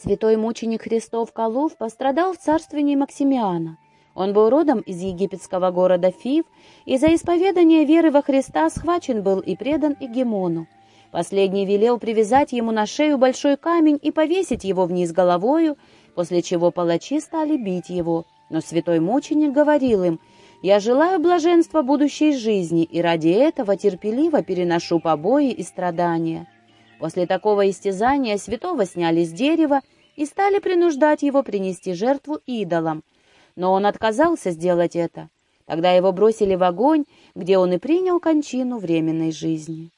Святой мученик Христов Колов пострадал в царствовании Максимиана. Он был родом из египетского города Фив, и за исповедание веры во Христа схвачен был и предан Игемону. Последний велел привязать ему на шею большой камень и повесить его вниз головою, после чего палачи стали бить его. Но святой мученик говорил им, «Я желаю блаженства будущей жизни, и ради этого терпеливо переношу побои и страдания». После такого истязания святого сняли с дерева и стали принуждать его принести жертву идолам. Но он отказался сделать это. Тогда его бросили в огонь, где он и принял кончину временной жизни.